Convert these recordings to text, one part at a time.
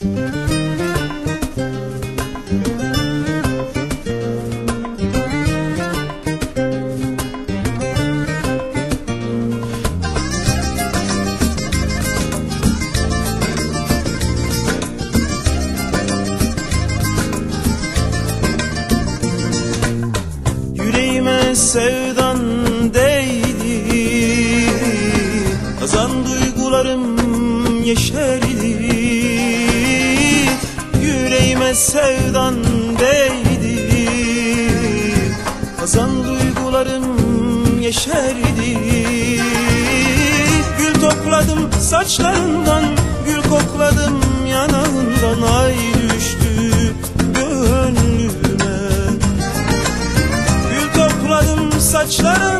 Yüreğime sevdan değdi. Kazan duygularım yeşerdi Sevdan değdi. Kazan duygularım yeşerdi. Gül topladım saçlarından Gül kokladım yanağından. Ay düştü gönlüme. Gül topladım saçlarından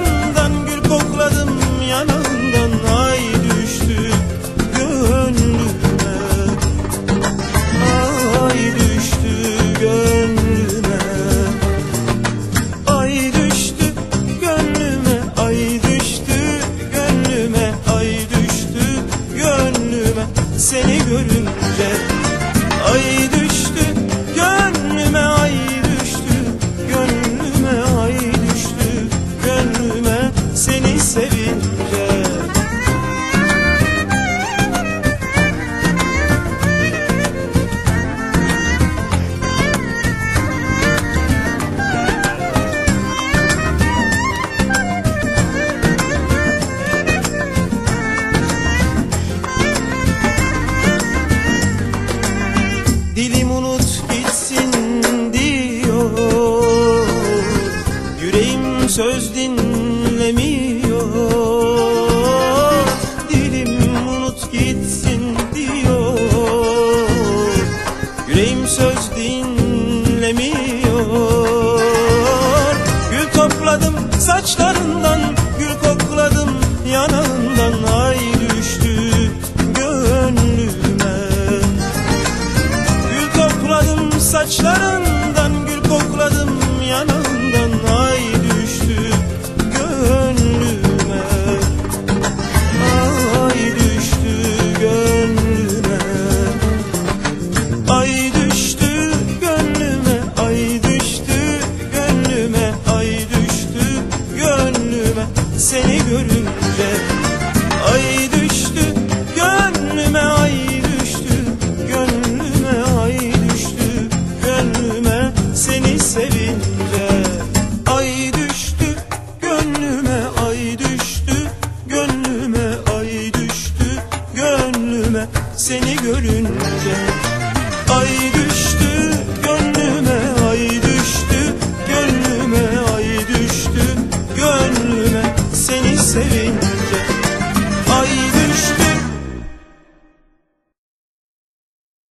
Seni görünce. Ay söz dinlemiyor. Dilim unut gitsin diyor. Yüreğim söz dinlemiyor. Gül topladım saçlarından Gül kokladım yanağından. Ay düştü gönlüme. Gül topladım saçların görünce. Ay düştü gönlüme ay düştü Gönlüme ay düştü gönlüme seni sevince. Ay düştü gönlüme ay düştü Gönlüme ay düştü gönlüme seni görünce. Ay düştü easy.